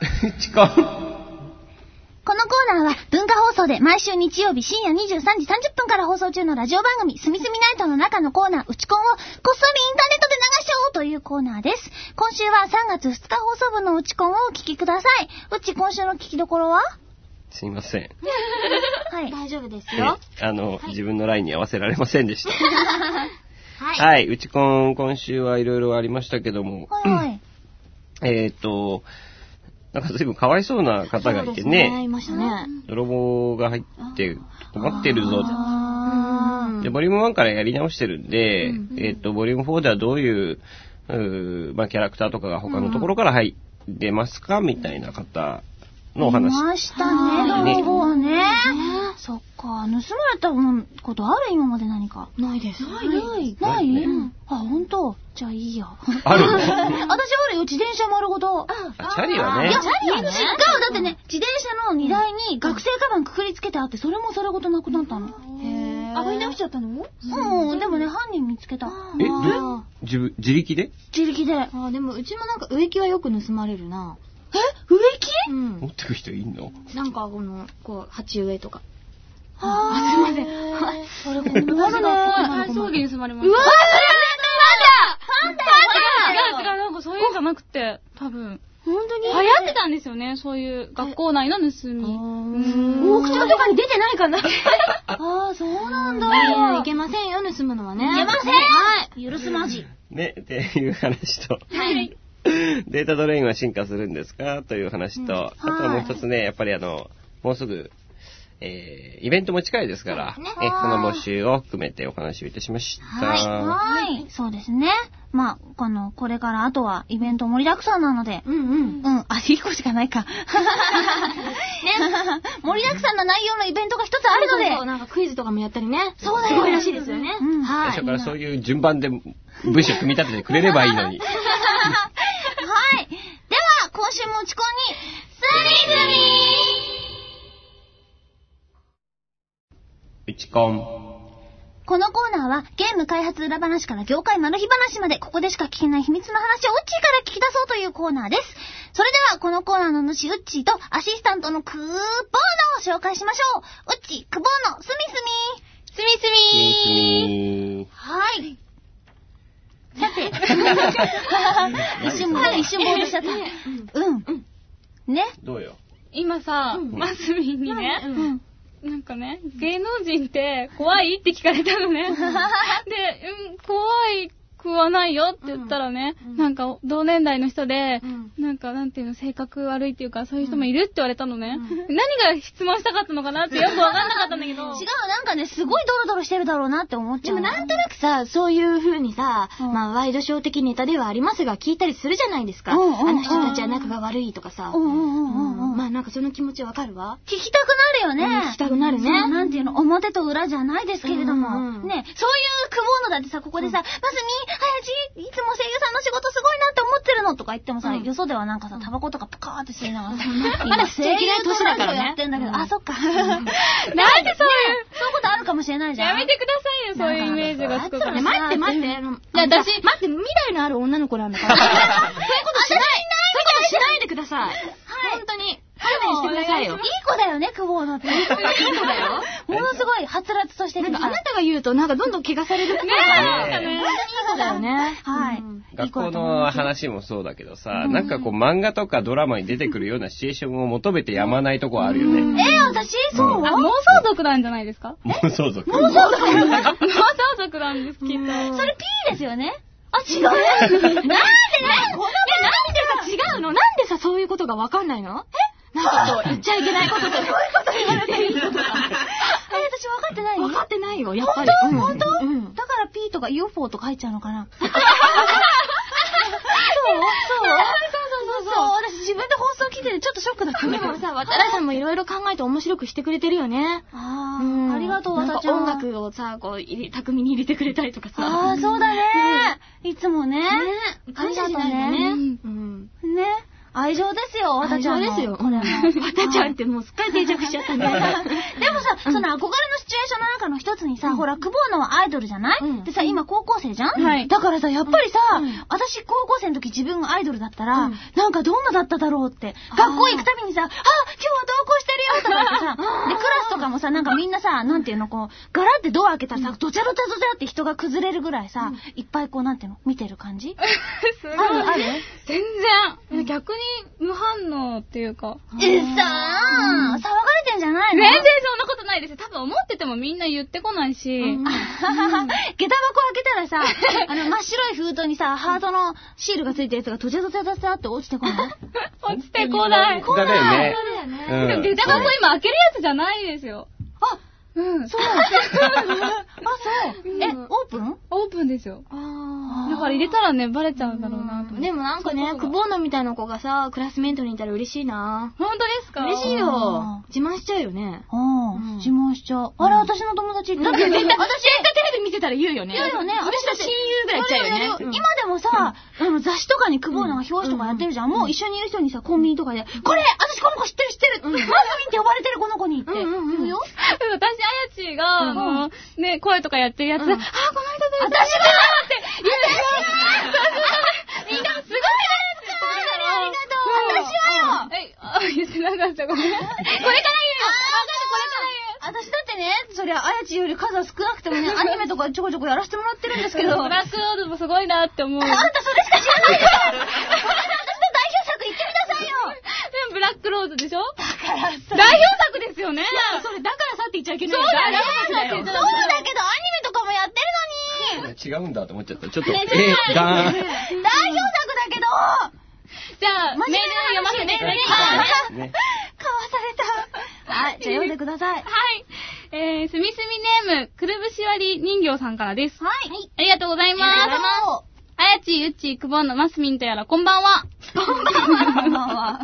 うちこん。このコーナーは文化放送で毎週日曜日深夜23時30分から放送中のラジオ番組すみすみナイトの中のコーナーうちこんをこっそりインターネットで流しちゃおうというコーナーです。今週は3月2日放送分のうちこんをお聞きください。うち今週の聞きどころは？すいません。はい。大丈夫ですえよ。あの、自分のラインに合わせられませんでした。はい。はい。うちこん、今週はいろいろありましたけども、はいはい。えっ、と、なんか随分かわいそうな方がいてそうですね、いましたね。泥棒が入って困ってるぞ。あで、ボリューム1からやり直してるんで、えっ、と、ボリューム4ではどういう、うーまあ、キャラクターとかが他のところから入ってますか？みたいな方のおー。話。いましたね、泥棒ね。そっか、盗まれたことある今まで何か？ないです。ない？ない。ない？ね。あ、ほんとじゃあいいや。あるの？私あるよ、自転車丸ごと。あチャリはね。いや、違う、だってね、自転車の荷台に学生カバンくくりつけてあって、それもそれごとなくなったの。へぇあ、振り直しちゃったの？うん、でもね、犯人見つけた。え、ど自分、自力で？自力で。え、あ、でもうちもなんか植木はよく盗まれるな。植木？うん。持。ってく人いんの？なんかこの、こう、鉢植えとか。あ、すいません。それ困るね。体操着盗まれましうわた。なんだなんだ違う違う、なんかそういうんじゃなくて、多分。本当に？流行ってたんですよね、そういう学校内の盗み。うんオークションとかに出てないかなああ、そうなんだ。いけませんよ、盗むのはね。いけませんはい。許すまじ。ね、っていう話と、はい。データドレインは進化するんですか？という話と、あとはもう一つね、やっぱりあの、もうすぐ、えー、イベントも近いですから、そうですえその募集を含めてお話をいたしました。はい。はい。そうですね。まあ、この、これからあとはイベント盛りだくさんなので、うんうん。うん、あ、一個しかないか。ね。盛りだくさんな内容のイベントが一つあるので、そうそうなんかクイズとかもやったりね。そうだよすごいらしいですよね。うんはい。最初からそういう順番で文章組み立ててくれればいいのに。はい。では、今週も打ち込み、スミスミこん。このコーナーはゲーム開発裏話から業界マル秘話までここでしか聞けない秘密の話をウッチーから聞き出そうというコーナーです。それではこのコーナーの主ウッチーとアシスタントのクーボーノを紹介しましょう。ウッチー、クボーノ、スミスミスミスミみーすみ はい。さて、一瞬も、一瞬ぼーしちゃった。うん。ね。ー。どうよ。今さ、マスミンにね、うん。なんかね、芸能人って怖いって聞かれたのね。で、うん、怖いくはないよって言ったらね、なんか同年代の人で、なんかなんていうの、性格悪いっていうか、そういう人もいるって言われたのね。何が質問したかったのかなってよくわかんなかったんだけど。違う、なんかね、すごいドロドロしてるだろうなって思っちゃう。でもなんとなくさ、そういう風にさ、うんまあワイドショー的ネタではありますが、聞いたりするじゃないですか。うんうんうんあの人たちは仲が悪いとかさ。うんうんうんうんうん。まあなんかその気持ちわかるわ。聞きたくなるよね。うん聞きたくなるねそうなんていうの、表と裏じゃないですけれども。うんうんうんね、そういうクボーノだってさ、ここでさ、まずみ、はやじ、いつも声優さんの仕事すごいなって思ってるのとか言ってもさ、うんよそではなんかさ、タバコとかプカーって吸いながらさ、まだ素敵な年だからねやってんだけど、うんあ、そっか。なんでそういう、そういうことあるかもしれないじゃん。やめてくださいよ、そういうイメージがつくから。ね待って待って。いや私あ待って、未来のある女の子なんだから。そういうことしない。そういうことしないでください。勘弁してくださいよ。いい子だよね、クボーノって。いい子だよ。ものすごい、はつらつとしてるなんかあなたが言うと、なんかどんどん怪我されるね。なんかね。本当にいい子だよね。はいうん学校の話もそうだけどさ、なんかこう漫画とかドラマに出てくるようなシチュエーションを求めてやまないとこあるよね。え、私？そう？あ、妄想族なんじゃないですか？妄想族。妄想族なんです、きっと。それ P ですよね？あ、違う。なんで？なんで？え、なんでさ、違うの？なんでさ、そういうことがわかんないの？え？なんかこう、言っちゃいけないこととか、そういうこと言われていいのとか。え、私分かってない？分かってないよ、やっぱり。本当？本当？うん。だから P とか UFO とか入っちゃうのかな？そうそうそうそう。私自分で放送聞いててちょっとショックだった。でもさ、渡良さんもいろいろ考えて面白くしてくれてるよね。あうー、んありがとう、なんかわたちゃん。音楽をさ、こう、巧みに入れてくれたりとかさ。あー、そうだね。いつもね。ねありがとうね。ね。愛情ですよ、わたちゃんの。愛情ですよこれも。わたちゃんってもうすっかり定着しちゃったんだ。よ。でもさ、その憧れのシチュエーションの中の一つにさ、ほら、久保のはアイドルじゃない、うん。でさ、今高校生じゃん、はい。だからさ、やっぱりさ、うん。私高校生の時自分がアイドルだったら、うん。なんかどんなだっただろうって、学校行くたびにさ、あ、今日は同行してるよとかってさ、で、クラスとかもさ、なんかみんなさ、なんていうの、こう、ガラってドア開けたらさ、ドチャドチャドチャって人が崩れるぐらいさ、いっぱいこう、なんていうの、見てる感じ？あるある？逆に無反応っていうか。え、さー、騒がれてんじゃないの？全然そんなことないですよ。多分思っててもみんな言ってこないし。下駄箱開けたらさ、あの、真っ白い封筒にさ、ハートのシールがついたやつがドチャドチャドチャって落ちてこない？落ちてこない。だよね。でも下駄箱今開けるやつじゃないですよ。あ、うん。そう。あ、そう。え、オープン？オープンですよ。あだから入れたらね、バレちゃうんだろうなと思って。でもなんかね、久保のみたいな子がさ、クラスメートにいたら嬉しいな。本当ですか？嬉しいあよ。自慢しちゃうよね。あうんあ、自慢しちゃう。あれ、私の友達、だって絶対、私絶対テレビ見てたら言うよね。言うよね。私と親友ぐらい言っちゃうよね。今でもさ、あの雑誌とかに久保のが表紙とかやってるじゃん。もう一緒にいる人にさ、コンビニとかで、これ私この子知ってる知ってるマスミンって呼ばれてるこの子にって言うんうんうんうよ。私、あやちが、あの、ね、声とかやってるやつ、うんあ、この人だ私だって言うでしょみんなすごいありがとう私はよえ、あ、言ってなかった、ごめん。これから言うよ。これから私だってね、そりゃ、あやちより数は少なくてもね、アニメとかちょこちょこやらせてもらってるんですけど。言うよ。ブラックロードもすごいなって思う。あんたそれしか知らないでしょ私の代表作言ってくださいよでもブラックロードでしょ？だからさ代表作ですよねそれだからさって言っちゃいけないそうだよそうだけど、アニメとかもやってるのに違うんだと思っちゃった。ちょっと、え、ガーン。代表作だけどじゃあ、メール読ませて。ねはい。ね。かわされた。はい、じゃあ読んでください。はい。えー、すみすみネーム、くるぶし割り人形さんからです。はい。ありがとうございます。ありがとうございますあやち、ゆっち、くぼんのマスミンとやら、こんばんは。こんばんは。こんばんは。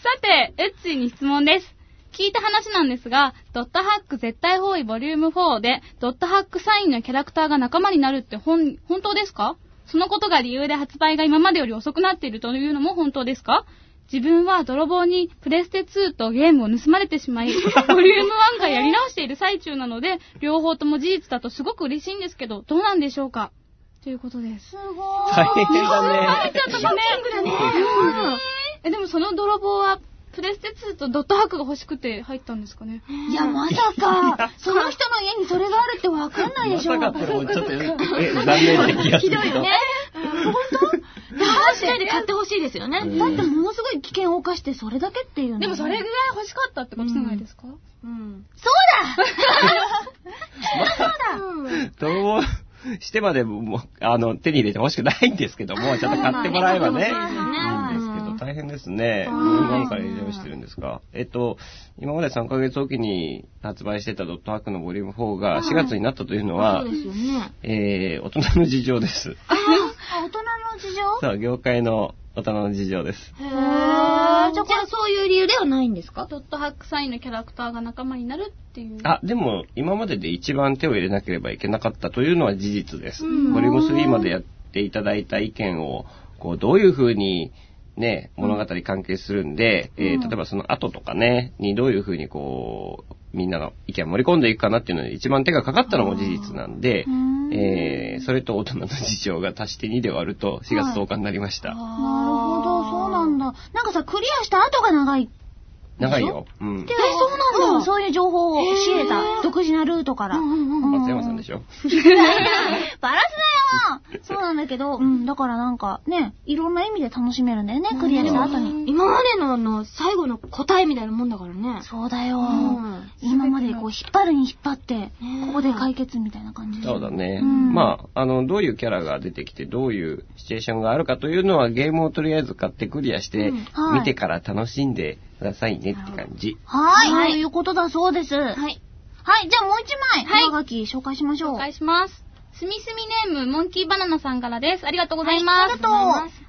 さて、うっちーに質問です。聞いた話なんですが、ドットハック絶対方位ボリューム4で、ドットハックサインのキャラクターが仲間になるって本、本当ですか？そのことが理由で発売が今までより遅くなっているというのも本当ですか？自分は泥棒にプレステ2とゲームを盗まれてしまい、ボリューム1がやり直している最中なので、両方とも事実だとすごく嬉しいんですけど、どうなんでしょうか？ということです。すごい。大変だね。ちょっとごめん。え、でもその泥棒は、プレステ2とドットハックが欲しくて入ったんですかね。いや、まさか、その人の家にそれがあるってわかんないでしょ。まさかってもうちょっと、え、残念な気がする けど。ね。本当？騙しないで買ってほしいですよね。うんだってものすごい危険を犯してそれだけっていうのでもそれぐらい欲しかったってことじゃないですか、うん。そうだ泥棒 してまでも、あの、手に入れて欲しくないんですけども、ちょっと買ってもらえばね、いいんですね。何から入れ直してるんですか？えっと、今まで3ヶ月おきに発売してたドットハックのボリューム4が4月になったというのはそう、ですよね。えー、大人の事情です。あ、大人の事情？そう、業界の大人の事情です。へー。じゃあこれそういう理由ではないんですか？ドットハックサインのキャラクターが仲間になるっていう。あ、でも、今までで一番手を入れなければいけなかったというのは事実です。うんボリューム3までやっていただいた意見を、こう、どういうふうに、ね、物語関係するんで、えー例えばその後とかね、にどういうふうにこう、みんなの意見を盛り込んでいくかなっていうのに一番手がかかったのも事実なんで、んえーそれと大人の事情が足して2で割ると4月10日になりました。なるほど、そうなんだ。なんかさ、クリアした後が長い。長いよ。うん。え、そうなんだ。そういう情報を教えた。独自なルートから。松山さんでしょ？バラすなよそうなんだけど、うん、だからなんかね、いろんな意味で楽しめるんだよね、クリアした後に。今までのあの、最後の答えみたいなもんだからね。そうだようん。今までこう、引っ張るに引っ張って、ねここで解決みたいな感じで。そうだね。うんまあ、あの、どういうキャラが出てきて、どういうシチュエーションがあるかというのは、ゲームをとりあえず買ってクリアして、うんはい見てから楽しんでくださいねって感じ。はい、はいということだそうです。はい。はい。はい、じゃあもう一枚、はい上書き紹介しましょう。紹介します。すみすみネーム、モンキーバナナさんからです。ありがとうございます。はいありがとう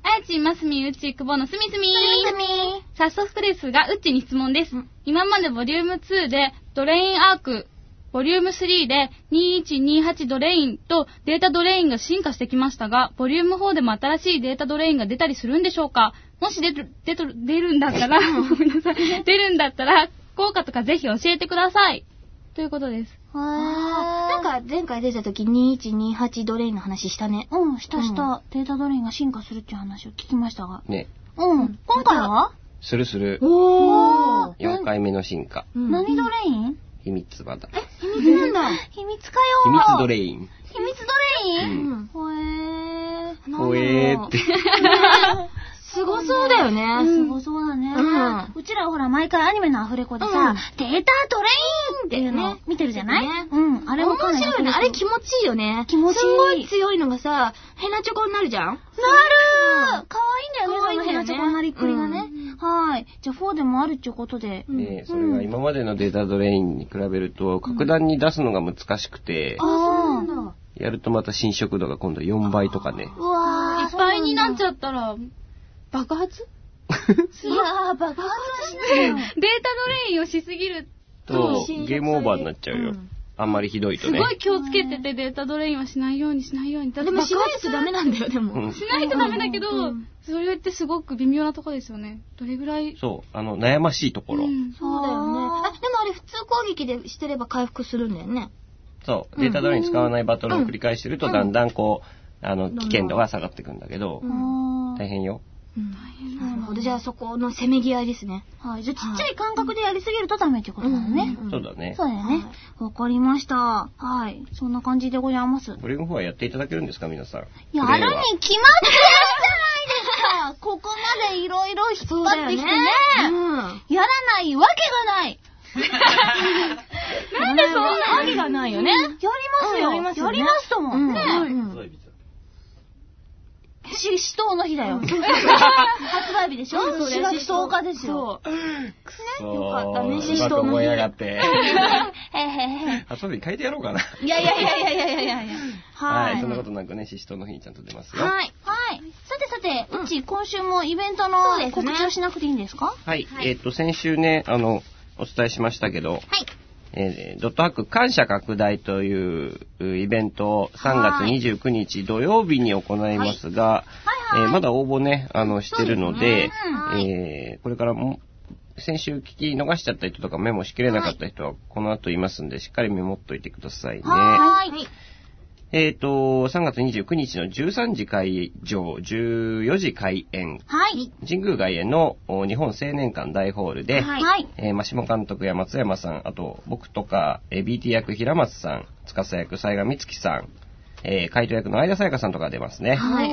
あやち、ますみ、うち、くぼのすみすみ。すみ早速ですが、うっちに質問です。今までボリューム2で、ドレインアーク、ボリューム3で2128ドレインとデータドレインが進化してきましたが、ボリューム4でも新しいデータドレインが出たりするんでしょうか？もし出る、出る、出るんだったら、ごめんなさい。出るんだったら、効果とかぜひ教えてください。ということです。なんか前回出た時2128ドレインの話したね。うん、したした、データドレインが進化するっていう話を聞きましたが。ね。うん。今回は、するする。おー。4回目の進化。うん何ドレイン？秘密場だ。秘密なんだ。秘密か秘よ密ドレイン。秘密ドレイン、うん。ほえー。ほえーって。すごそうだよね。すごそうだね。うんうちらほら毎回アニメのアフレコでさ、うんデータドレインっていうのね見てるじゃない、ねうん。あれも面白いね。あれ気持ちいいよね。気持ちいいすんごい強いのがさ、ヘナチョコになるじゃん？なるかわいいんだよね、そのヘナチョコのなりっぷりがね。はい。じゃあ4でもあるっていうことで。で、それが今までのデータドレインに比べると、格段に出すのが難しくて、ああそうなんだ。やるとまた進捗度が今度4倍とかね。うわーいっぱいになっちゃったら、爆発？いやー、爆発はしないよ。データドレインをしすぎると、ゲームオーバーになっちゃうよ。あんまりひどいとね。すごい気をつけててデータドレインはしないようにしないように。だってでもしないとダメなんだよ、でも。うんしないとダメだけど、うんそれってすごく微妙なとこですよね。どれぐらい。そう、あの、悩ましいところ。うんそうだよね。あでもあれ普通攻撃でしてれば回復するんだよね。そう、データドレイン使わないバトルを繰り返してると、だんだんこう、あの、危険度が下がってくんだけど大変よ。うん。なるほど。じゃあそこのせめぎ合いですね。はい。じゃあちっちゃい感覚でやりすぎるとダメっていうことなのね。うんそうだね。そうだよね。わかりました。はい。そんな感じでございます。ボリューム4はやっていただけるんですか、皆さん？やるに決まってるじゃないですか。ここまでいろいろ引っ張ってきてね。うん。やらないわけがない。なんでそんなわけがないよね。やりますよ。うんやりますよねやりますとも。うんねうんし、死闘の日だよ。発売日でしょ？それ。死闘家ですよ。そう。よかったね、死闘の日。思いやがって。へへへ。発売日変えてやろうかな。いやいやいやいやいやいやいや。はい。そんなことなくね、死闘の日にちゃんと出ますよ。はい。はい。さてさて、うち今週もイベントの告知をしなくていいんですか？はい。えっと、先週ね、あの、お伝えしましたけど、はい。えードットハック感謝拡大といううイベントを3月29日土曜日に行いますが、えーまだ応募ね、あの、してるので、えーこれからも、先週聞き逃しちゃった人とかメモしきれなかった人はこの後言いますんで、しっかりメモっといてくださいね。はーい。えっ、と、3月29日の13時開場、14時開演、はい。神宮外苑のお日本青年館大ホールで、はいはい。えー、真下監督や松山さん、あと僕とか、えー BT 役平松さん、司役西賀美月さん、えー、海斗役の相田沙耶香さんとか出ますね。はい。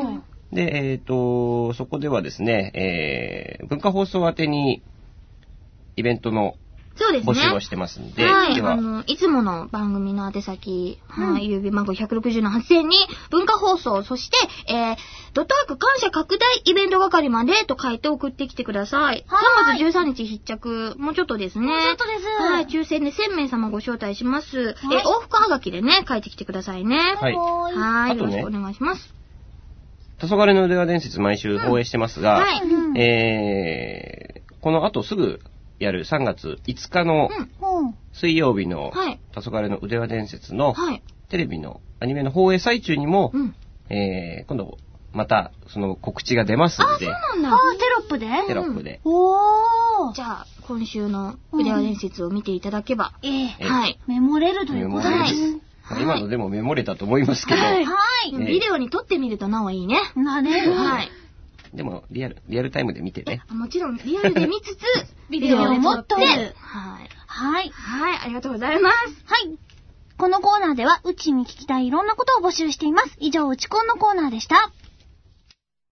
で、えっ、と、そこではですね、えー、文化放送宛てにイベントのそうですね。募集をしてますんで、はい。では、あの、いつもの番組の宛先、はい、郵便番号160の8000に、文化放送、そして、えー、ドットワーク感謝拡大イベント係までと書いて送ってきてください。はい3月13日必着、もうちょっとですね。もうちょっとですはい、抽選で1000名様ご招待します。はいえー、往復はがきでね、書いてきてくださいね。はいはーい。よろしくお願いします。黄昏の腕輪伝説毎週放映してますが、はい。うんえー、この後すぐやる3月5日のうん。水曜日のはい。黄昏の腕輪伝説のはい。テレビのアニメの放映最中にも、うん。えー、今度またその告知が出ますんで、なんだ。テロップで？テロップで。おー。じゃあ、今週の腕輪伝説を見ていただけば。ええ。えはい。メモれるということです。まあ今のでもメモれたと思いますけど、はいはい。ねビデオに撮ってみるとなおいいね。なれる。はい。でもリアル、リアルタイムで見てね。あもちろんリアルで見つつ、ビデオでもっとビデオでる撮ってはい。はい。はい、ありがとうございます。はい。このコーナーでは、うちに聞きたいいろんなことを募集しています。以上、うちこんのコーナーでした。